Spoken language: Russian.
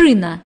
машина.